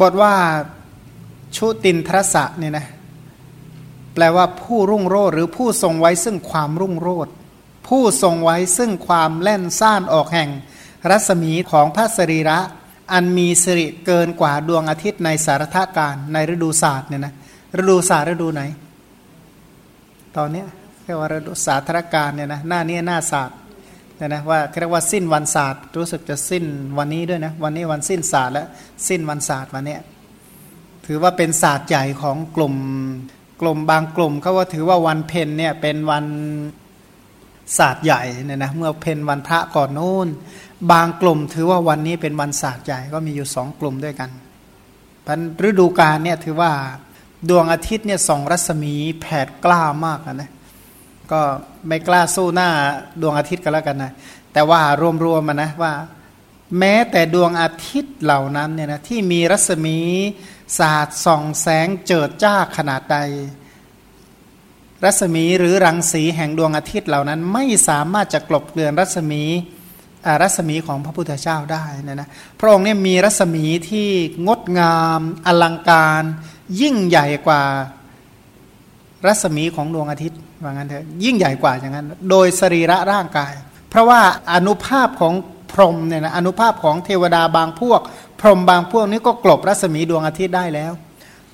บทว่าชุตินทรสะเนี่ยนะแปลว่าผู้รุ่งโรจน์หรือผู้ทรงไว้ซึ่งความรุ่งโรจน์ผู้ทรงไว้ซึ่งความแล่นซ่านออกแห่ง รัศมีของพระสรีระ อันมีสิริเกินกว่าดวงอาทิตย์ในสารทการในฤดูศาสตร์เนี่ยนะฤดูศาสตร์ฤดูไหน ตอนเนี้ยเรียกว่าฤดูศาสตรการเนี่ยนะหน้านี้หน้าศาสตร์ เนี่ยนะว่าเรียกว่าสิ้นวันศาสตร์รู้สึกจะสิ้นวันนี้ด้วยนะวันนี้วันสิ้นศาสตร์และสิ้นวันศาสตร์วันนี้ถือว่าเป็นศาสตร์ใหญ่ของกลุ่มกลุ่มบางกลุ่มเขาว่าถือว่าวันเพนเนี่ยเป็นวันศาสตร์ใหญ่เนี่ยนะเมื่อเพนวันพระก่อนนู้น บางกลุ่มถือว่าวันนี้เป็นวันศาสตร์ใหญ่ก็มีอยู่สองกลุ่มด้วยกันพันฤดูกาลเนี่ยถือว่าดวงอาทิตย์เนี่ยส่องรัศมีแผดกล้ามากนะ ก็ไม่กล้าสู้หน้าดวงอาทิตย์กันแล้วกันนะแต่ว่ารวมๆมานะว่า แม้แต่ดวงอาทิตย์เหล่านั้นเนี่ยนะที่มีรัศมีศาสตร์ส่องแสงเจิดจ้าขนาดใด รัศมีหรือรังสีแห่งดวงอาทิตย์เหล่านั้น ไม่สามารถจะกลบเกลื่อนรัศมีรัศมีของพระพุทธเจ้าได้นะนะพระองค์เนี่ยมีรัศมีที่งดงาม อลังการ ยิ่งใหญ่กว่า รัศมีของดวงอาทิตย์ว่างั้นเถอะยิ่งใหญ่กว่าอย่างนั้น โดยสรีระร่างกาย เพราะว่าอนุภาพของพรหมเนี่ยนะอนุภาพของเทวดาบางพวก พรหมบางพวกนี้ก็กลบรัศมีดวงอาทิตย์ได้แล้ว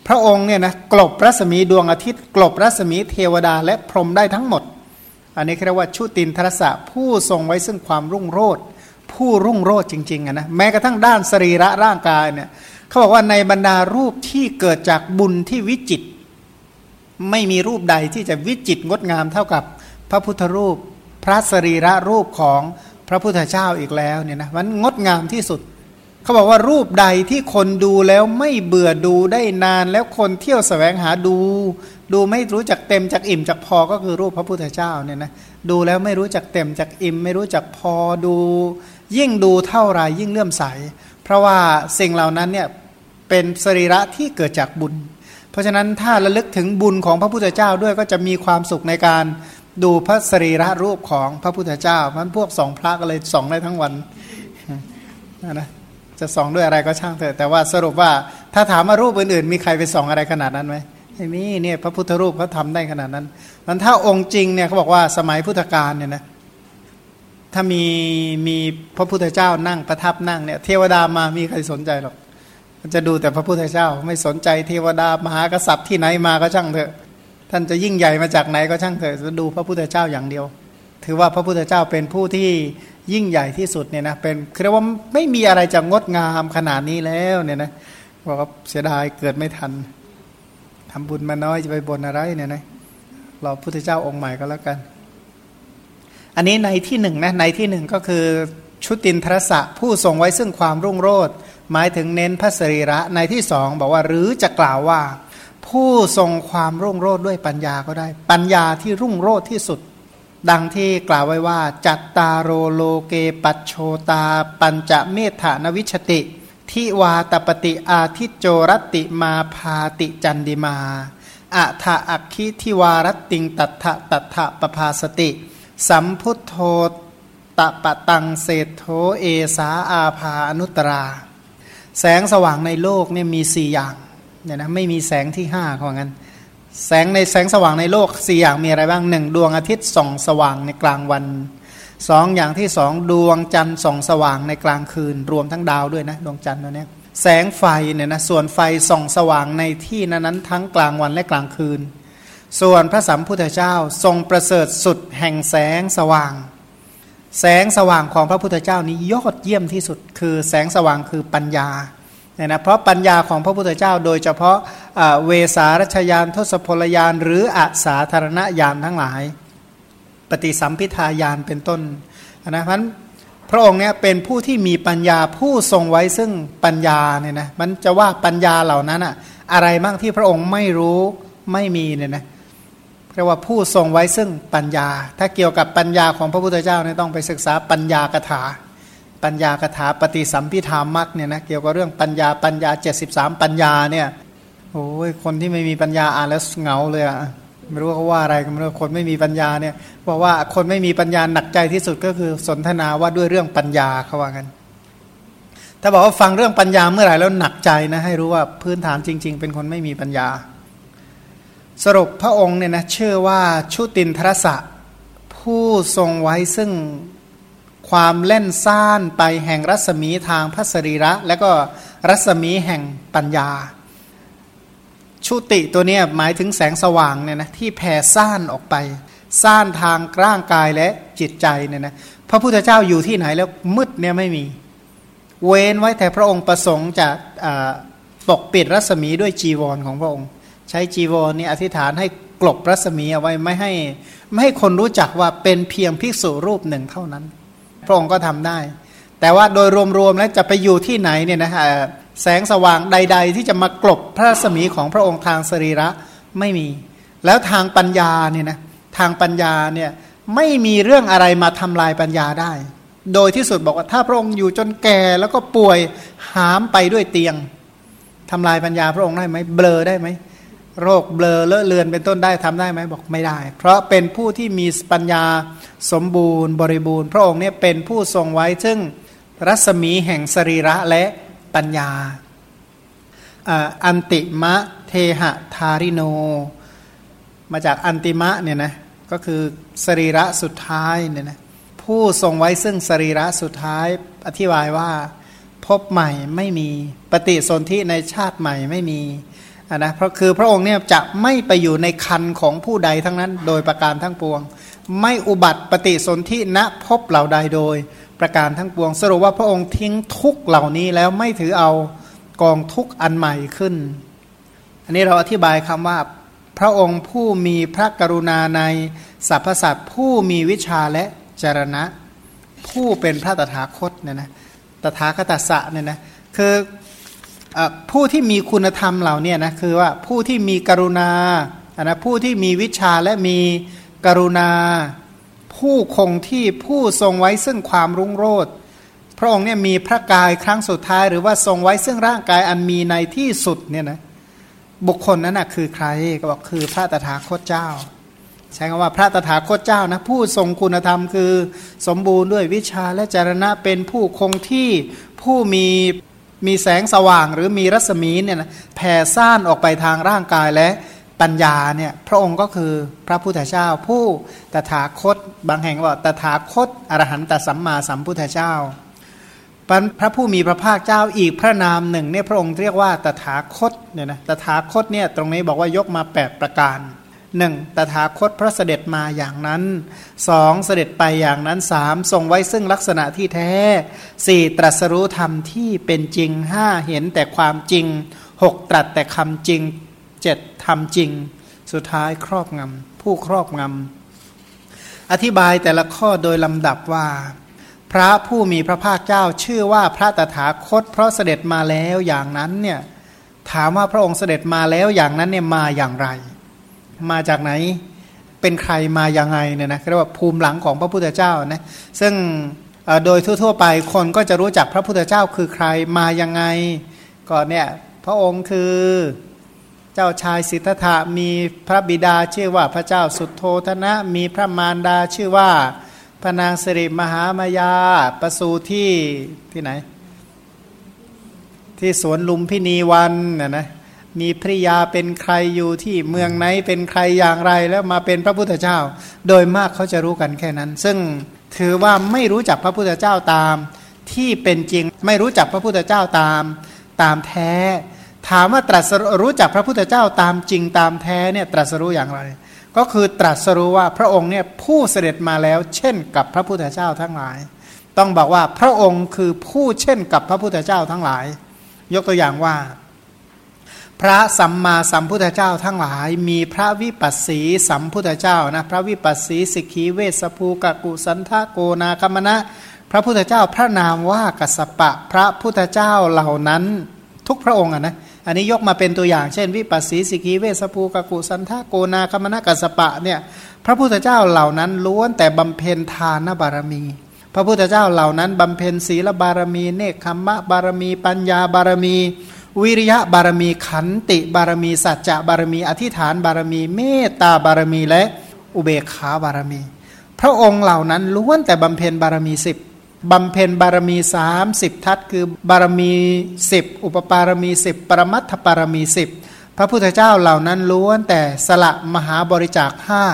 พระองค์เนี่ยนะกลบรัศมีดวงอาทิตย์ กลบรัศมีเทวดาและพรหมได้ทั้งหมด อันนี้เรียกว่าชุตินทรสะผู้ทรงไว้ซึ่งความรุ่งโรจน์ผู้รุ่งโรจน์จริงๆนะแม้กระทั่งด้านสรีระร่างกายเนี่ยเขาบอกว่าในบรรดารูปที่เกิดจากบุญที่วิจิต ไม่มีรูปใดที่จะวิจิตงดงามเท่ากับพระพุทธรูป พระสรีระรูปของพระพุทธเจ้าอีกแล้วเนี่ยนะมันงดงามที่สุด เขาบอกว่ารูปใดที่คนดูแล้วไม่เบื่อดูได้นานแล้วคนเที่ยวสแสวงหาดู ดูไม่รู้จักเต็มจากอิ่มจากพอก็คือรูปพระพุทธเจ้าเนี่ยนะดูแล้วไม่รู้จักเต็มจากอิ่ม ไม่รู้จักพอดู ยิ่งดูเท่าไรยิ่งเลื่อมใส เพราะว่าสิ่งเหล่านั้นเนี่ยเป็นสรีระที่เกิดจากบุญ ราะฉะนั้นถ้าระลึกถึงบุญของพระพุทธเจ้าด้วยก็จะมีความสุขในการดูพระสรีระรูปของพระพุทธเจ้ามันพวกสองพระก็เลยส่องได้ทั้งวันนะจะส่องด้วยอะไรก็ช่างเถอะแต่ว่าสรุปว่าถ้าถามว่ารูปอื่นๆ มีใครไปส่องอะไรขนาดนั้นไหมไม่มีเนี่ยพระพุทธรูปเขาทาได้ขนาดนั้นมันถ้าองค์จริงเนี่ยเขาบอกว่าสมัยพุทธกาลเนี่ยนะถ้ามีมีพระพุทธเจ้านั่งประทับนั่งเนี่ยเทวดามามีใครสนใจหรอก จะดูแต่พระพุทธเจ้า ไม่สนใจเทวดามหากษัตริย์ที่ไหนมาก็ช่างเถอะ ท่านจะยิ่งใหญ่มาจากไหนก็ช่างเถอะจะดูพระพุทธเจ้าอย่างเดียว ถือว่าพระพุทธเจ้าเป็นผู้ที่ยิ่งใหญ่ที่สุดเนี่ยนะเป็นเรียกว่าไม่มีอะไรจะงดงามขนาดนี้แล้วเนี่ยนะบอกว่าเสียดายเกิดไม่ทันทำบุญมาน้อยจะไปบนอะไรเนี่ยนะรอพุทธเจ้าองค์ใหม่ก็แล้วกัน อันนี้ในที่หนึ่งนะในที่หนึ่งก็คือชุตินทรสะผู้ทรงไว้ซึ่งความรุ่งโรจน์ หมายถึงเน้นพระสรีระในที่สองบอกว่าหรือจะกล่าวว่า ผู้ทรงความรุ่งโรจน์ด้วยปัญญาก็ได้ ปัญญาที่รุ่งโรจน์ที่สุด ดังที่กล่าวไว้ว่า จัตตาโรโลเกปัจโชตา ปัญจเมธานวิชติทิวาตปฏิอาทิโจรติมาพาติจันดิมาอัฏฐอักขิทิวารติงตัทะตัทะปภาสติ สัมพุทโธตปะตังเศธโธเอสาอาภาอนุตรา แสงสว่างในโลกเนี่ยมีสี่อย่างเนี่ยนะไม่มีแสงที่ห้าของงั้น แสงในแสงสว่างในโลกสี่อย่างมีอะไรบ้างหนึ่งดวงอาทิตย์ส่องสว่างในกลางวันสองอย่างที่สองดวงจันทร์ส่องสว่างในกลางคืน รวมทั้งดาวด้วยนะดวงจันทร์ตัวนี้แสงไฟเนี่ยนะส่วนไฟส่องสว่างในที่นั้นทั้งกลางวันและกลางคืน ส่วนพระสัมพุทธเจ้าทรงประเสริฐสุดแห่งแสงสว่าง แสงสว่างของพระพุทธเจ้านี้ยอดเยี่ยมที่สุด คือแสงสว่างคือปัญญาเนี่ยนะเพราะปัญญาของพระพุทธเจ้า โดยเฉพาะเวสารัชยานทศพลยานหรืออาสาธารณญาณทั้งหลาย ปฏิสัมพิทายานเป็นต้นนะเพราะพระองค์เนี่ยเป็นผู้ที่มีปัญญาผู้ทรงไว้ซึ่งปัญญาเนี่ยนะมันจะว่าปัญญาเหล่านั้นอะอะไรบ้างที่พระองค์ไม่รู้ไม่มีเนี่ยนะ เรียกว่าผู้ทรงไว้ซึ่งปัญญา ถ้าเกี่ยวกับปัญญาของพระพุทธเจ้าเนี่ยต้องไปศึกษาปัญญากถา ปัญญากถาปฏิสัมพิธามักเนี่ยนะเกี่ยวกับเรื่องปัญญาปัญญา 73 ปัญญาเนี่ยโอ้ยคนที่ไม่มีปัญญาอ่านแล้วเหงาเลยอะไม่รู้เขาว่าอะไรกันไม่รู้คนไม่มีปัญญาเนี่ยบอกว่าคนไม่มีปัญญาหนักใจที่สุดก็คือสนทนาว่าด้วยเรื่องปัญญาเขาว่ากันถ้าบอกว่าฟังเรื่องปัญญาเมื่อไหร่แล้วหนักใจนะให้รู้ว่าพื้นฐานจริง ๆ เป็นคนไม่มีปัญญา สรุปพระองค์เนี่ยนะเชื่อว่าชุตินทรสะ ผู้ทรงไว้ซึ่งความเล่นซ่านไปแห่งรัศมีทางพระสรีระ และก็รัศมีแห่งปัญญา ชุติตัวนี้หมายถึงแสงสว่างเนี่ยนะที่แผ่ซ่านออกไปซ่านทางร่างกายและจิตใจเนี่ยนะพระพุทธเจ้าอยู่ที่ไหนแล้วมืดเนี่ยไม่มี เว้นไว้แต่พระองค์ประสงค์จะปกปิดรัศมีด้วยจีวรของพระองค์ ใช้จีวรนี่อธิษฐานให้กลบรัศมีเอาไว้ไม่ให้ไม่ให้คนรู้จักว่าเป็นเพียงภิกษุรูปหนึ่งเท่านั้น พระองค์ก็ทำได้ แต่ว่าโดยรวมๆแล้วจะไปอยู่ที่ไหนเนี่ยนะฮะแสงสว่างใด ๆ ที่จะมากลบพระรัศมีของพระองค์ทางสรีระไม่มี แล้วทางปัญญาเนี่ยนะทางปัญญาเนี่ยไม่มีเรื่องอะไรมาทำลายปัญญาได้ โดยที่สุดบอกว่าถ้าพระองค์อยู่จนแก่แล้วก็ป่วยหามไปด้วยเตียงทำลายปัญญาพระองค์ได้ไหมเบลอได้ไหม โรคเบลอเลอะเลือนเป็นต้นได้ทำได้ไหมบอกไม่ได้ เพราะเป็นผู้ที่มีปัญญาสมบูรณ์บริบูรณ์ พระองค์เนี่ยเป็นผู้ทรงไว้ซึ่งรัศมีแห่งสรีระและปัญญาอันติมะเทหะทาริโน มาจากอันติมะเนี่ยนะก็คือสรีระสุดท้ายเนี่ยนะผู้ทรงไว้ซึ่งสรีระสุดท้ายอธิบายว่า พบใหม่ไม่มีปฏิสนธิในชาติใหม่ไม่มี นะเพราะคือพระองค์เนี่ยจะไม่ไปอยู่ในคันของผู้ใดทั้งนั้น โดยประการทั้งปวง ไม่อุบัติปฏิสนธิณพบเหล่าใดโดยประการทั้งปวง สรุปว่าพระองค์ทิ้งทุกเหล่านี้แล้วไม่ถือเอากองทุกอันใหม่ขึ้น อันนี้เราอธิบายคำว่าพระองค์ผู้มีพระกรุณาในสรรพสัตว์ผู้มีวิชาและจรณะ ผู้เป็นพระตถาคตเนี่ยนะตถาคตสะเนี่ยนะคือ ผู้ที่มีคุณธรรมเหล่านี้นะคือว่าผู้ที่มีกรุณานะผู้ที่มีวิชาและมีกรุณา ผู้คงที่ผู้ทรงไว้ซึ่งความรุ่งโรจน์พระองค์เนี่ยมีพระกายครั้งสุดท้าย หรือว่าทรงไว้ซึ่งร่างกายอันมีในที่สุดเนี่ยนะบุคคลนั้นนะคือใครก็บอกคือพระตถาคตเจ้า ใช้คำว่าพระตถาคตเจ้านะผู้ทรงคุณธรรมคือสมบูรณ์ด้วยวิชาและจรณะเป็นผู้คงที่ผู้มี มีแสงสว่างหรือมีรัศมีเนี่ยนะแผ่ซ่านออกไปทางร่างกายและปัญญาเนี่ยพระองค์ก็คือพระพุทธเจ้า ผู้ตถาคต บางแห่งว่าตถาคตอรหันตสัมมาสัมพุทธเจ้าพระผู้มีพระภาคเจ้าอีกพระนามหนึ่งเนี่ยพระองค์เรียกว่าตถาคตเนี่ยนะตถาคตเนี่ยตรงนี้บอกว่ายกมา 8 ประการ หนึ่งตถาคตพระเสด็จมาอย่างนั้นสองเสด็จไปอย่างนั้นสามทรงไว้ซึ่งลักษณะที่แท้สี่ตรัสรู้ธรรมที่เป็นจริงห้าเห็นแต่ความจริงหกตรัสแต่คำจริงเจ็ดทำจริง สุดท้ายครอบงำผู้ครอบงำอธิบายแต่ละข้อโดยลำดับว่า พระผู้มีพระภาคเจ้าชื่อว่าพระตถาคต เพราะเสด็จมาแล้วอย่างนั้นเนี่ยถามว่าพระองค์เสด็จมาแล้วอย่างนั้นเนี่ยมาอย่างไร มาจากไหน เป็นใครมาอย่างไงเนี่ยนะเรียกว่าภูมิหลังของพระพุทธเจ้านะซึ่งโดยทั่วๆไปคนก็จะรู้จักพระพุทธเจ้าคือใครมายังไงก็เนี่ยพระองค์คือเจ้าชายสิทธัตถะมีพระบิดาชื่อว่าพระเจ้าสุโทธนะ มีพระมารดาชื่อว่าพระนางสิริมหามายาประสูที่ที่ไหน ที่สวนลุมพินีวันนะนะ มีภริยาเป็นใครอยู่ที่เมืองไหนเป็นใครอย่างไรแล้วมาเป็นพระพุทธเจ้า โดยมากเขาจะรู้กันแค่นั้น ซึ่งถือว่าไม่รู้จักพระพุทธเจ้าตาม ที่เป็นจริงไม่รู้จักพระพุทธเจ้าตามตามแท้ ถามว่าตรัสรู้จักพระพุทธเจ้าตามจริงตามแท้เนี่ยตรัสรู้อย่างไร ก็คือตรัสรู้ว่าพระองค์เนี่ยผู้เสด็จมาแล้ว เช่นกับพระพุทธเจ้าทั้งหลาย ต้องบอกว่าพระองค์คือผู้เช่นกับพระพุทธเจ้าทั้งหลาย ยกตัวอย่างว่า พระสัมมาสัมพุทธเจ้าทั้งหลายมีพระวิปัสสีสัมพุทธเจ้านะพระวิปัสสีสิกขีเวสภูกกุสันทโกนาคมณะ พระพุทธเจ้าพระนามว่ากัสปะพระพุทธเจ้าเหล่านั้นทุกพระองค์นะอันนี้ยกมาเป็นตัวอย่างเช่น วิปัสสีสิกีเวสภูกกุสันทาโกนาคมนากัสปะเนี่ยพระพุทธเจ้าเหล่านั้นล้วนแต่บำเพ็ญทานบารมี พระพุทธเจ้าเหล่านั้นบำเพ็ญศีลบารมี เนคขมะบารมี ปัญญาบารมี วิริยะบารมีขันติบารมี สัจจะบารมี อธิษฐานบารมี เมตตาบารมีและอุเบกขาบารมี พระองค์เหล่านั้นล้วนแต่บำเพ็ญบารมีสิบบำเพ็ญบารมี30ทัศคือบารมี10อุปปารมี10ปรมัตถปารมี10พระพุทธเจ้าเหล่านั้นล้วนแต่สละมหาบริจาคห้า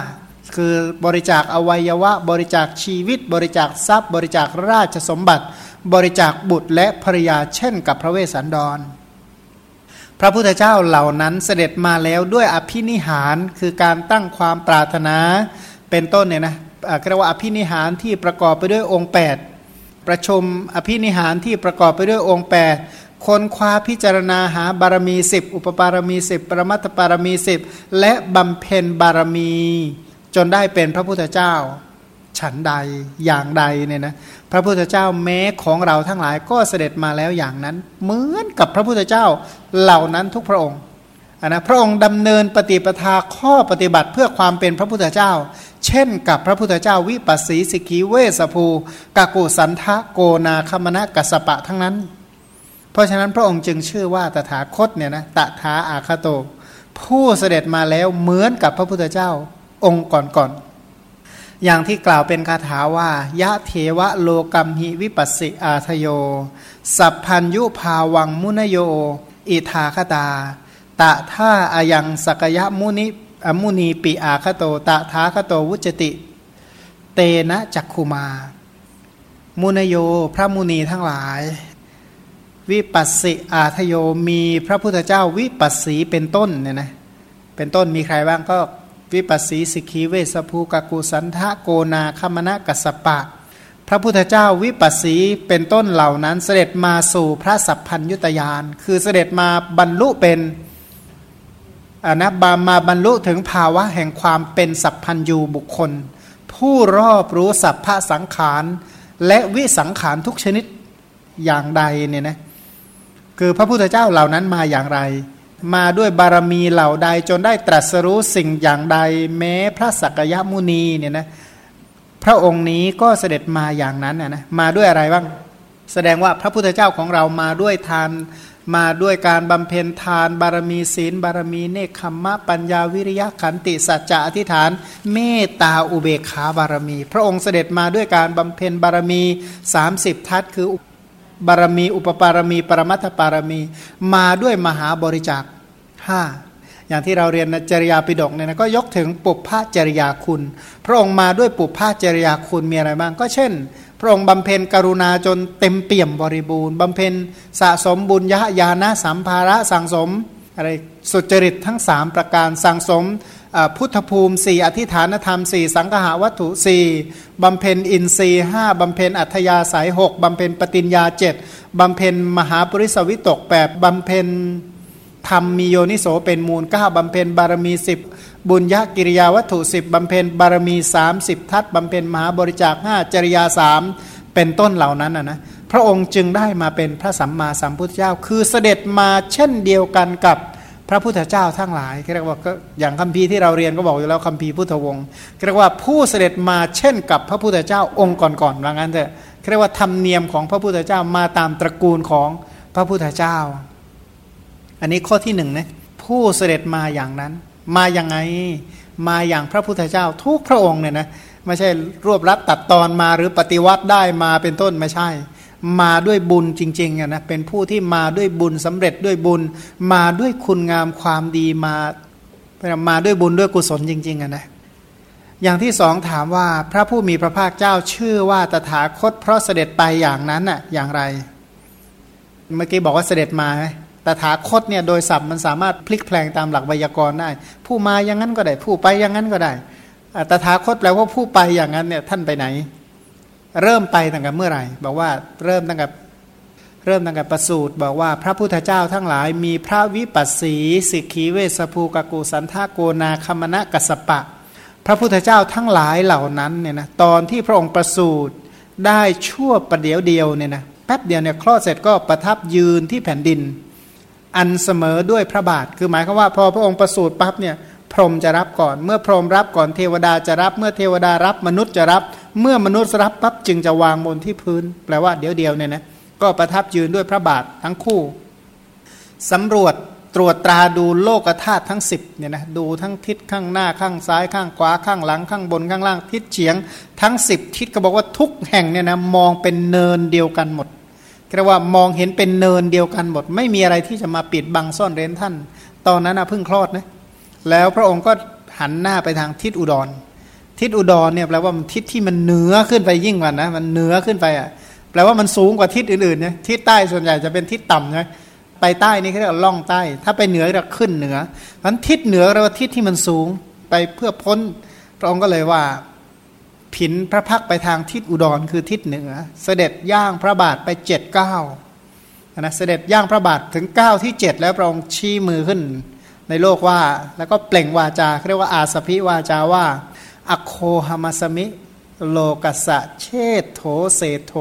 คือบริจาคอวัยวะ บริจาคชีวิต บริจาคทรัพย์ บริจาคราชสมบัติ บริจาคบุตรและภรยาเช่นกับพระเวสสันดร พระพุทธเจ้าเหล่านั้นเสด็จมาแล้วด้วยอภินิหารคือการตั้งความปรารถนาเป็นต้นเนี่ยนะเรียกว่าอภินิหารที่ประกอบไปด้วยองค์ 8 ประชุมอภินิหารที่ประกอบไปด้วยองค์ 8 คนคว้าพิจารณาหาบารมี 10 อุปปารมี 10 ปรมัตถปารมี 10 และบำเพ็ญบารมี จนได้เป็นพระพุทธเจ้า ฉันใดอย่างใดเนี่ยนะ ระพุทธเจ้าแม้ของเราทั้งหลายก็เสด็จมาแล้วอย่างนั้น เหมือนกับพระพุทธเจ้าเหล่านั้นทุกพระองค์นะพระองค์ดำเนินปฏิปทาข้อปฏิบัติเพื่อความเป็นพระพุทธเจ้า เช่นกับพระพุทธเจ้าวิปัสสีสิกีเวสภูกากุสันทะโกนาคมณะกัสปะทั้งนั้น เพราะฉะนั้นพระองค์จึงชื่อว่าตถาคตเนี่ยนะตถาอาคโต ผู้เสด็จมาแล้วเหมือนกับพระพุทธเจ้าองค์ก่อนๆ อย่างที่กล่าวเป็นคาถาว่ายะเทวะโลกัมหิวิปัสสิอาทโย สัพพัญยุภาวังมุนโย อิทาคตา ตะท่าอายังสกยะมุนิอมุนีปีอาคโต ตะทาคโตวุจติ เตนะจักคุมา มุนโยพระมุนีทั้งหลาย วิปัสสิอาทโยมีพระพุทธเจ้าวิปัสสีเป็นต้นเนี่ยนะเป็นต้นมีใครบ้างก็ วิปัสสีสิกีเวสภูกกุสันทะโกนาคมณะกัสปะ พระพุทธเจ้าวิปัสสีเป็นต้นเหล่านั้นเสด็จมาสู่พระสัพพัญยุตยาน คือเสด็จมาบรรลุเป็นอนะบามาบรรลุถึงภาวะแห่งความเป็นสัพพัญยูบุคคล ผู้รอบรู้สัพพะสังขาร และวิสังขารทุกชนิดอย่างใดเนี่ยนะคือพระพุทธเจ้าเหล่านั้นมาอย่างไร มาด้วยบารมีเหล่าใดจนได้ตรัสรู้สิ่งอย่างใดแม้พระสักยมุนีเนี่ยนะพระองค์นี้ก็เสด็จมาอย่างนั้นนะมาด้วยอะไรบ้าง แสดงว่าพระพุทธเจ้าของเรามาด้วยทานมาด้วยการบำเพ็ญทานบารมีศีล บารมีเนคขมมะปัญญาวิริยะขันติสัจจะอธิษฐาน เมตตาอุเบกขาบารมี พระองค์เสด็จมาด้วยการบำเพ็ญบารมี 30 ทัศคือ บารมี อุปปารมี ปรมัตถปารมี มาด้วยมหาบริจาคห้าอย่างที่เราเรียนจริยาปิฎกเนี่ยนะก็ยกถึงปุพพจริยาคุณ พระองค์มาด้วยปุพพจริยาคุณมีอะไรบ้าง ก็เช่น พระองค์บำเพ็ญกรุณาจนเต็มเปี่ยมบริบูรณ์บำเพ็ญสะสมบุญยะญาณสัมภาระสังสมอะไรสุจริตทั้ง 3 ประการสังสม พุทธภูมิสี่อธิฐานธรรมสี่สังหาวัตถุสี่บำเพ็ญอินทรีห้าบำเพ็ญอัธยาสายหกบำเพ็ญปฏิญญาเจ็ดบำเพ็ญมหาปริสวิตกแปดบำเพ็ญธรรมมีโยนิโสเป็นมูลก้าบำเพ็ญบารมีสิบบุญญกิริยาวัตถุสิบบำเพ็ญบารมีสามสิบทัศบำเพ็ญมหาบริจาคห้าจริยาสามเป็นต้นเหล่านั้นนะนะพระองค์จึงได้มาเป็นพระสัมมาสัมพุทธเจ้า คือเสด็จมาเช่นเดียวกันกับ พระพุทธเจ้าทั้งหลายเรียกว่าก็อย่างคัมภีร์ที่เราเรียนก็บอกอยู่แล้วคัมภีร์พุทธวงศ์เรียกว่าผู้เสด็จมาเช่นกับพระพุทธเจ้าองค์ก่อนๆว่างั้นเถอะเรียกว่าธรรมเนียมของพระพุทธเจ้ามาตามตระกูลของพระพุทธเจ้า อันนี้ข้อที่หนึ่งนะผู้เสด็จมาอย่างนั้น มาอย่างไงมาอย่างพระพุทธเจ้าทุกพระองค์เนี่ยนะไม่ใช่รวบรัดตัดตอนมาหรือปฏิวัติได้มาเป็นต้นไม่ใช่ มาด้วยบุญจริงๆนะเป็นผู้ที่มาด้วยบุญสำเร็จด้วยบุญ มาด้วยคุณงามความดีมามาด้วยบุญด้วยกุศลจริงๆนะ อย่างที่สองถามว่าพระผู้มีพระภาคเจ้าชื่อว่าตถาคตเพราะเสด็จไปอย่างนั้นน่ะอย่างไร เมื่อกี้บอกว่าเสด็จมาตถาคตเนี่ยโดยศัพท์มันสามารถพลิกแปลงตามหลักไวยากรณ์ได้ ผู้มาอย่างนั้นก็ได้ ผู้ไปอย่างนั้นก็ได้ตถาคตแปลว่าผู้ไปอย่างนั้นเนี่ยท่านไปไหน เริ่มไปตั้งแต่เมื่อไหร่ บอกว่าเริ่มตั้งแต่เริ่มตั้งแต่ประสูตรบอกว่าพระพุทธเจ้าทั้งหลาย มีพระวิปัสสีสิกขีเวสภูกกุสันทาโกนาคมณะกัสปะ พระพุทธเจ้าทั้งหลายเหล่านั้นเนี่ยนะตอนที่พระองค์ประสูตรได้ชั่วประเดียวเดียวเนี่ยนะแป๊บเดียวเนี่ยคลอดเสร็จก็ประทับยืนที่แผ่นดิน อันเสมอด้วยพระบาท คือหมายความว่าพอพระองค์ประสูติปั๊บเนี่ย พรหมจะรับก่อน เมื่อพรหมรับก่อนเทวดาจะรับ เมื่อเทวดารับมนุษย์จะรับ เมื่อมนุษย์รับปั๊บจึงจะวางบนที่พื้น แปลว่าเดี๋ยวเดียวเนี่ยนะก็ประทับยืนด้วยพระบาททั้งคู่สำรวจตรวจตราดูโลกธาตุทั้ง 10เนี่ยนะดูทั้งทิศข้างหน้าข้างซ้ายข้างขวาข้างหลังข้างบนข้างล่างทิศเฉียง ทั้ง 10 ทิศก็บอกว่าทุกแห่งเนี่ยนะมองเป็นเนินเดียวกันหมดเรียกว่ามองเห็นเป็นเนินเดียวกันหมด ไม่มีอะไรที่จะมาปิดบังซ่อนเร้นท่าน ตอนนั้นนะเพิ่งคลอดนะ แล้วพระองค์ก็หันหน้าไปทางทิศอุดร ทิศอุดรเนี่ยแปลว่ามันทิศที่มันเหนือขึ้นไปยิ่งกว่านะมันเหนือขึ้นไปอะแปลว่ามันสูงกว่าทิศอื่นๆเนี่ยทิศใต้ส่วนใหญ่จะเป็นทิศต่ำใช่ไหมไปใต้นี่เขาเรียกล่องใต้ ถ้าไปเหนือเราขึ้นเหนือเพราะทิศเหนือเราว่าทิศที่มันสูงไปเพื่อพ้นพระองค์ก็เลยว่าผินพระพักไปทางทิศอุดรคือทิศเหนือ เสด็จย่างพระบาทไปเจ็ดเก้านะเสด็จย่างพระบาทถึงเก้าที่เจ็ดแล้วพระองค์ชี้มือขึ้น ในโลกว่า แล้วก็เปล่งวาจาเรียกว่าอาสพิวาจาว่า อโคหมัสมิ โลกัสะเชตโถเศโถ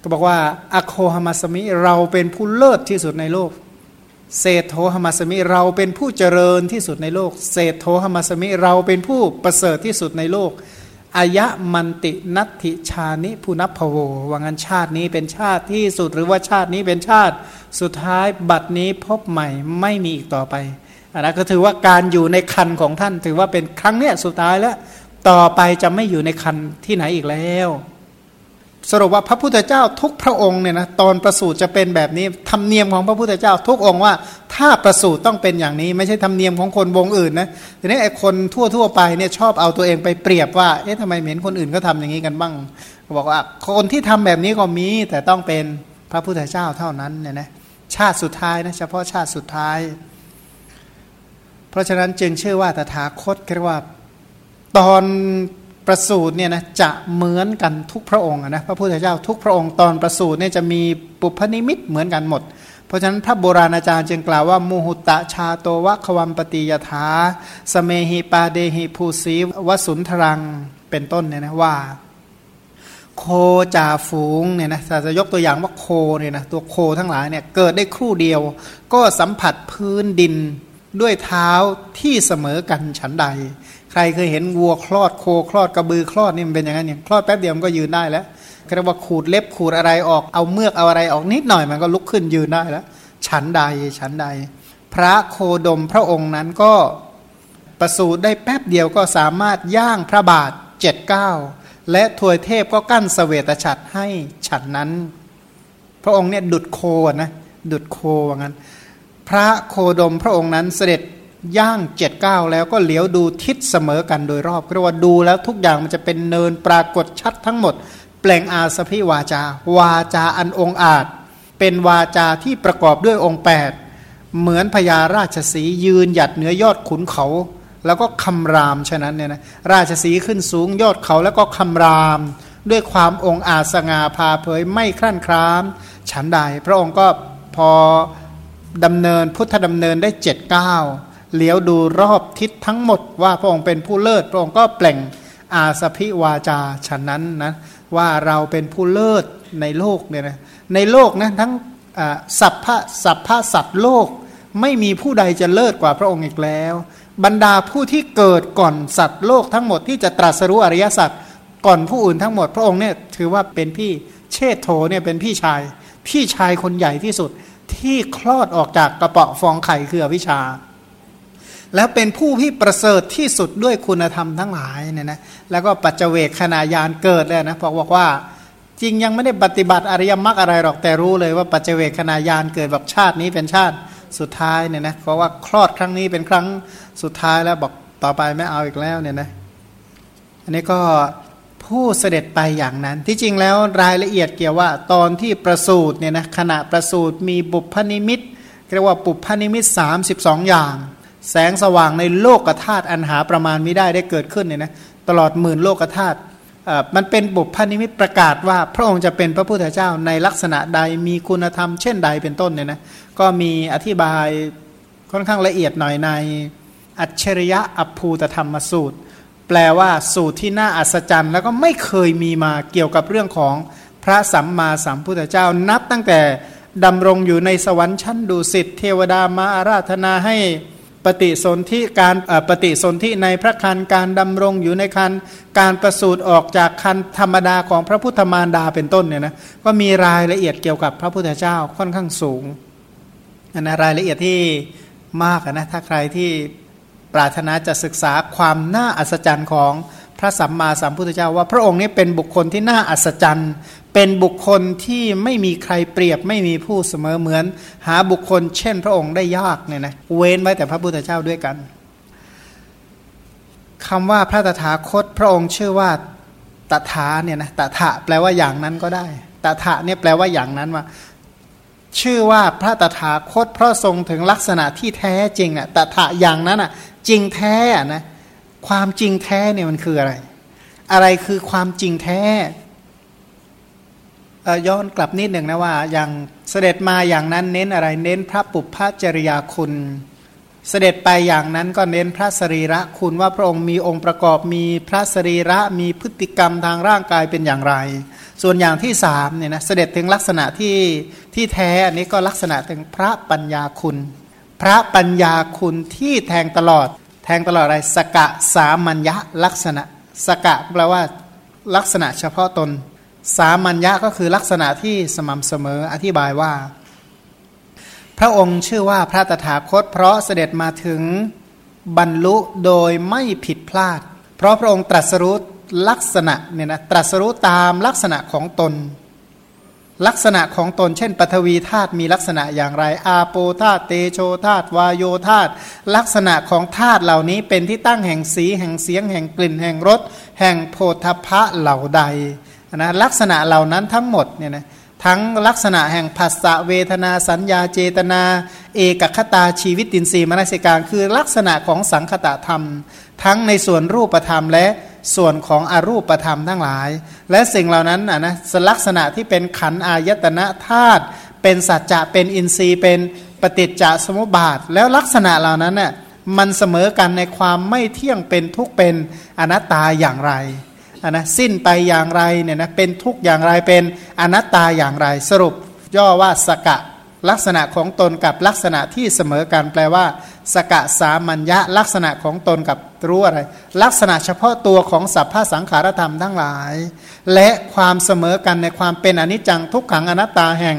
ก็บอกว่า อโคหมัสมิ เราเป็นผู้เลิศที่สุดในโลก เศธโธหมัสมิ เราเป็นผู้เจริญที่สุดในโลก เศธโธหมัสมิ เราเป็นผู้ประเสริฐที่สุดในโลก อายะมันตินัตถิชานิภูนัพโวว่างันชาตินี้เป็นชาติที่สุดหรือว่าชาตินี้เป็นชาติสุดท้ายบัดนี้พบใหม่ไม่มีอีกต่อไปอันนั้นก็ถือว่าการอยู่ในคันของท่าน ถือว่าเป็นครั้งเนี้ยสุดท้ายแล้ว ต่อไปจะไม่อยู่ในคันที่ไหนอีกแล้ว สรุปว่าพระพุทธเจ้าทุกพระองค์เนี่ยนะตอนประสูติจะเป็นแบบนี้ธรรมเนียมของพระพุทธเจ้าทุกองค์ว่า ถ้าประสูติต้องเป็นอย่างนี้ ไม่ใช่ธรรมเนียมของคนวงอื่นนะทีนี้ไอ้คนทั่วทั่วไปเนี่ยชอบเอาตัวเองไปเปรียบว่าเอ๊ะทำไมเหม็นคนอื่นก็ทำอย่างนี้กันบ้างบอกว่าคนที่ทำแบบนี้ก็มี แต่ต้องเป็นพระพุทธเจ้าเท่านั้นเนี่ยนะชาติสุดท้ายนะเฉพาะชาติสุดท้าย เพราะฉะนั้นจึงเชื่อว่าตถาคตเรียกว่าตอน ประสูตรเนี่ยนะจะเหมือนกันทุกพระองค์นะพระพุทธเจ้าทุกพระองค์ตอนประสูตรเนี่ยจะมีปุพนิมิตเหมือนกันหมด เพราะฉะนั้นพระโบราณอาจารย์จึงกล่าวว่ามูหุตะชาโตวะควัมปฏิยถาสเมหิปาเดหิภูสีวสุนทรังเป็นต้นเนี่ยนะว่า โคจ่าฝูงเนี่ยนะจะยกตัวอย่างว่าโคเนี่ยนะตัวโคทั้งหลายเนี่ยเกิดได้ครู่เดียว ก็สัมผัสพื้นดินด้วยเท้าที่เสมอกันฉันใด ใครเคยเห็นวัวคลอดโคคลอดกระบือคลอดนี่มันเป็นอย่างนั้นเนี่ยคลอดแป๊บเดียวมันก็ยืนได้แล้วเรียกว่าขูดเล็บขูดอะไรออกเอาเมือกเอาอะไรออกนิดหน่อยมันก็ลุกขึ้นยืนได้แล้วฉันใดฉันใด พระโคดมพระองค์นั้นก็ประสูติได้แป๊บเดียวก็สามารถย่างพระบาทเจ็ดเก้าและถวยเทพก็กั้นสเสวตฉัตรให้ฉันนั้น พระองค์เนี่ยดุดโคนะดุดโคว่างั้น พระโคดมพระองค์นั้นเสด็จ ย่างเจ็ดเก้าแล้วก็เหลียวดูทิศเสมอกันโดยรอบเรียกว่าดูแล้วทุกอย่างมันจะเป็นเนินปรากฏชัดทั้งหมด แปลงอาสพิวาจา วาจาอันองอาจ เป็นวาจาที่ประกอบด้วยองค์8เหมือนพญาราชสียืนหยัดเหนือยอดขุนเขา แล้วก็คำรามฉะนั้นเนี่ยนะราชสีขึ้นสูงยอดเขาแล้วก็คำราม ด้วยความองอาจสง่าพาเผยไม่ครั่นครามฉันใดพระองค์ก็พอดำเนินพุทธดำเนินได้เจ็ดเก้า เลี้ยวดูรอบทิศทั้งหมดว่าพระองค์เป็นผู้เลิศ พระองค์ก็เปล่งอาสพิวาจาฉะนั้นนะว่าเราเป็นผู้เลิศในโลกเนี่ยนะในโลกนะทั้งสัพพะสัพพะสัตว์โลก ไม่มีผู้ใดจะเลิศกว่าพระองค์อีกแล้ว บรรดาผู้ที่เกิดก่อนสัตว์โลกทั้งหมดที่จะตรัสรู้อริยสัจก่อนผู้อื่นทั้งหมด พระองค์เนี่ยถือว่าเป็นพี่เชษโธเนี่ยเป็นพี่ชาย พี่ชายคนใหญ่ที่สุดที่คลอดออกจากกระเปาะฟองไข่คืออวิชชา แล้วเป็นผู้ที่ประเสริฐที่สุดด้วยคุณธรรมทั้งหลายเนี่ยนะแล้วก็ปัจเจเวกขณะยานเกิดเลยนะบอกว่าจริงยังไม่ได้ปฏิบัติอริยมรรคอะไรหรอกแต่รู้เลยว่าปัจเจเวกขณะยานเกิดแบบชาตินี้เป็นชาติสุดท้ายเนี่ยนะเพราะว่าคลอดครั้งนี้เป็นครั้งสุดท้ายแล้วบอกต่อไปไม่เอาอีกแล้วเนี่ยนะอันนี้ก็ผู้เสด็จไปอย่างนั้น ที่จริงแล้วรายละเอียดเกี่ยวว่าตอนที่ประสูตรเนี่ยนะขณะประสูตรมีบุพนิมิตเรียกว่าปุพนิมิต 32 อย่าง แสงสว่างในโลกธาตุอันหาประมาณไม่ได้ได้เกิดขึ้นเนี่ยนะตลอดหมื่นโลกธาตุมันเป็นบุพนิมิตประกาศว่า พระองค์จะเป็นพระพุทธเจ้าในลักษณะใดมีคุณธรรมเช่นใดเป็นต้นเนี่ยนะก็มีอธิบายค่อนข้างละเอียดหน่อยในอัจฉริยะอภูตธรรมสูตร แปลว่าสูตรที่น่าอัศจรรย์ แล้วก็ไม่เคยมีมาเกี่ยวกับเรื่องของพระสัมมาสัมพุทธเจ้านับตั้งแต่ดำรงอยู่ในสวรรค์ชั้นดุสิตเทวดามาอาราธนาให้ ปฏิสนธิการปฏิสนธิในพระคันการดำรงอยู่ในคันการประสูติออกจากคันธรรมดาของพระพุทธมารดาเป็นต้นเนี่ยนะก็มีรายละเอียดเกี่ยวกับพระพุทธเจ้าค่อนข้างสูงอันนะรายละเอียดที่มากนะถ้าใครที่ปรารถนาจะศึกษาความน่าอัศจรรย์ของพระสัมมาสัมพุทธเจ้าว่าพระองค์นี้เป็นบุคคลที่น่าอัศจรรย์ เป็นบุคคลที่ไม่มีใครเปรียบไม่มีผู้เสมอเหมือน หาบุคคล เช่นพระองค์ได้ยากเนี่ยนะเว้นไว้แต่พระพุทธเจ้าด้วยกันคำว่าพระตถาคตพระองค์ชื่อว่าตถาเนี่ยนะตถะแปลว่าอย่างนั้นก็ได้ตถะเนี่ยแปลว่าอย่างนั้นว่า ชื่อว่าพระตถาคต เพราะทรงถึงลักษณะที่แท้จริงอะตถะอย่างนั้นอะ จริงแท้อะนะความจริงแท้เนี่ยมันคืออะไร อะไรคือความจริงแท้ ย้อนกลับนิดหนึ่งนะว่าอย่างเสด็จมาอย่างนั้นเน้นอะไรเน้นพระปุพพจริยาคุณ เสด็จไปอย่างนั้นก็เน้นพระสรีระคุณว่าพระองค์มีองค์ประกอบมีพระสรีระมีพฤติกรรมทางร่างกายเป็นอย่างไร ส่วนอย่างที่สามเนี่ยนะเสด็จถึงลักษณะที่ที่แท้อันนี้ก็ลักษณะถึงพระปัญญาคุณ พระปัญญาคุณที่แทงตลอด แทงตลอดอะไรสกะสามัญญะลักษณะ สกะแปลว่าลักษณะเฉพาะตน สามัญญะก็คือลักษณะที่สม่ำเสมออธิบายว่า พระองค์ชื่อว่าพระตถาคต เพราะเสด็จมาถึงบรรลุโดยไม่ผิดพลาด เพราะพระองค์ตรัสรู้ลักษณะเนี่ยนะตรัสรู้ตามลักษณะของตน ลักษณะของตน เช่นปฐวีธาตุมีลักษณะอย่างไร อาโปธาตุเตโชธาตุวายโยธาตุลักษณะของธาตุเหล่านี้เป็นที่ตั้งแห่งสีแห่งเสียง แห่งกลิ่นแห่งรสแห่งโพธพะเหล่าใด นะลักษณะเหล่านั้นทั้งหมดเนี่ยนะทั้งลักษณะแห่งผัสสะเวทนาสัญญาเจตนา เอกคตาชีวิตินทรีย์มนสิการ คือลักษณะของสังคตะธรรม ทั้งในส่วนรูปธรรม และส่วนของอรูปธรรมทั้งหลาย และสิ่งเหล่านั้นนะลักษณะที่เป็นขันอายตนะธาตุเป็นสัจจะเป็นอินทรีย์ เป็นปฏิจจสมุปบาท แล้วลักษณะเหล่านั้นน่ะมันเสมอกันในความไม่เที่ยงเป็นทุกเป็นอนัตตาอย่างไร นะสิ้นไปอย่างไรเนี่ยนะเป็นทุกอย่างไรเป็นอนัตตาอย่างไร สรุปย่อว่าสกะลักษณะของตนกับลักษณะที่เสมอกันแปลว่า สกะสามัญญะลักษณะของตนกับรู้อะไร ลักษณะเฉพาะตัวของสัพพสังขารธรรมทั้งหลาย และความเสมอกันในความเป็นอนิจจังทุกขังอนัตตาแห่ง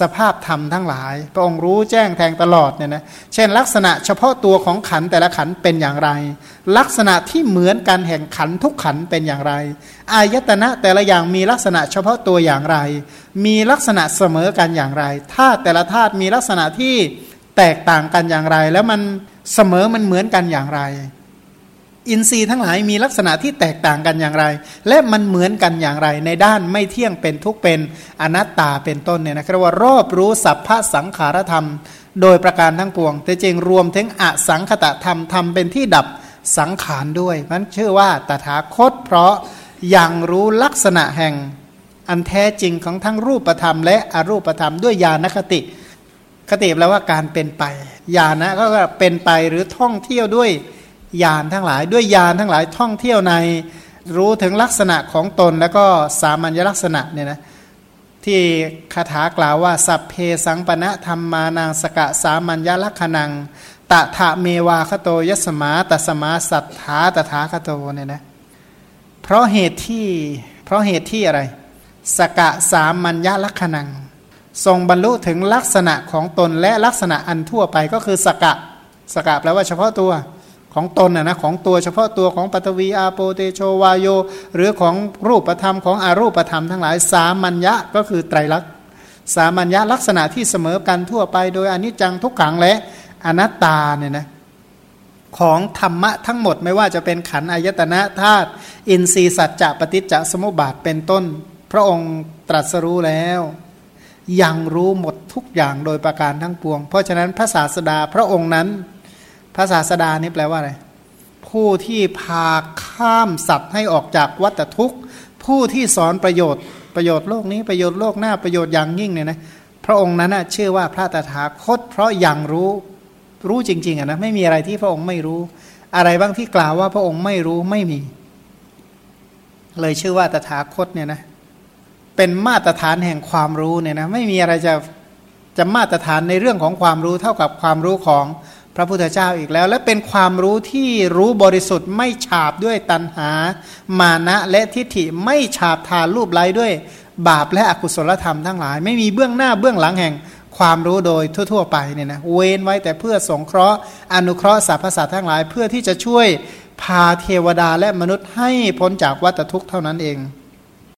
สภาพธรรมทั้งหลาย พระองค์รู้แจ้งแทงตลอดเนี่ยนะเช่น ลักษณะเฉพาะตัวของขันแต่ละขันเป็นอย่างไร ลักษณะที่เหมือนกันแห่งขันทุกขันเป็นอย่างไร อายตนะแต่ละอย่างมีลักษณะเฉพาะตัวอย่างไร มีลักษณะเสมอกันอย่างไรธาตุแต่ละธาตุมีลักษณะที่แตกต่างกันอย่างไร แล้วมันเสมอมันเหมือนกันอย่างไร อินทรีย์ทั้งหลายมีลักษณะที่แตกต่างกันอย่างไร และมันเหมือนกันอย่างไรในด้านไม่เที่ยงเป็นทุกเป็นอนัตตาเป็นต้นเนี่ยนะครับว่ารอบรู้สัพพะสังขารธรรม โดยประการทั้งปวง แต่จริงรวมถึงอสังคตะธรรมทำเป็นที่ดับสังขารด้วยมันชื่อว่าตถาคต เพราะยังรู้ลักษณะแห่งอันแท้จริงของทั้งรูปธรรม และอรูปธรรมด้วยญาณคติ คติแปลว่าการเป็นไปญาณนะก็เป็นไปหรือท่องเที่ยวด้วย ยานทั้งหลาย ด้วยยานทั้งหลายท่องเที่ยวในรู้ถึงลักษณะของตนแล้วก็สามัญลักษณะเนี่ยนะที่คาถากล่าวว่า สัพเพสังปณะธรรมานางสกะสามัญญลักขณังตะถะเมวาคโตยสมาตสมาสัทธาตถาคโตเนี่ยนะเพราะเหตุที่เพราะเหตุที่อะไร สกะสามัญญลักขณัง ทรงบรรลุถึงลักษณะของตนและลักษณะอันทั่วไปก็คือสกะสกะแปลว่าเฉพาะตัว ของตนนะนะของตัวเฉพาะตัวของปฐวีอาโปเตโชวายโย หรือของรูปธรรมของอารูปธรรมทั้งหลายสามัญญะก็คือไตรลักษณ์สามัญญะลักษณะที่เสมอกันทั่วไป โดยอนิจจังทุกขังและอนัตตาเนี่ยนะของธรรมะทั้งหมดไม่ว่าจะเป็นขันอายตนะธาตุอินทรีสัจจะปฏิจจสมุปบาทเป็นต้น พระองค์ตรัสรู้แล้วยังรู้หมดทุกอย่างโดยประการทั้งปวง เพราะฉะนั้นพระศาสดาพระองค์นั้น ระศาสดานี่แปลว่าอะไร ผู้ที่พาข้ามสัตว์ให้ออกจากวัฏทุกข์ ผู้ที่สอนประโยชน์ประโยชน์โลกนี้ประโยชน์โลกหน้าประโยชน์อย่างยิ่งเนี่ยนะพระองค์นั้นนะชื่อว่าพระตถาคต เพราะอยังรู้รู้จริงๆอะนะไม่มีอะไรที่พระองค์ไม่รู้ อะไรบ้างที่กล่าวว่าพระองค์ไม่รู้ไม่มี เลยชื่อว่าตถาคตเนี่ยนะเป็นมาตรฐานแห่งความรู้เนี่ยนะไม่มีอะไรจะจะมาตรฐานในเรื่องของความรู้เท่ากับความรู้ของ พระพุทธเจ้าอีกแล้ว และเป็นความรู้ที่รู้บริสุทธิ์ไม่ฉาบด้วยตัณหา มานะและทิฏฐิไม่ฉาบทารูปไร้ด้วย บาปและอกุศลธรรมทั้งหลาย ไม่มีเบื้องหน้าเบื้องหลังแห่งความรู้โดยทั่ว ๆ ไปเนี่ยนะเว้นไว้แต่เพื่อสงเคราะห์ อนุเคราะห์สรรพสัตว์ทั้งหลาย เพื่อที่จะช่วยพาเทวดาและมนุษย์ให้พ้นจากวัฏทุกข์เท่านั้นเอง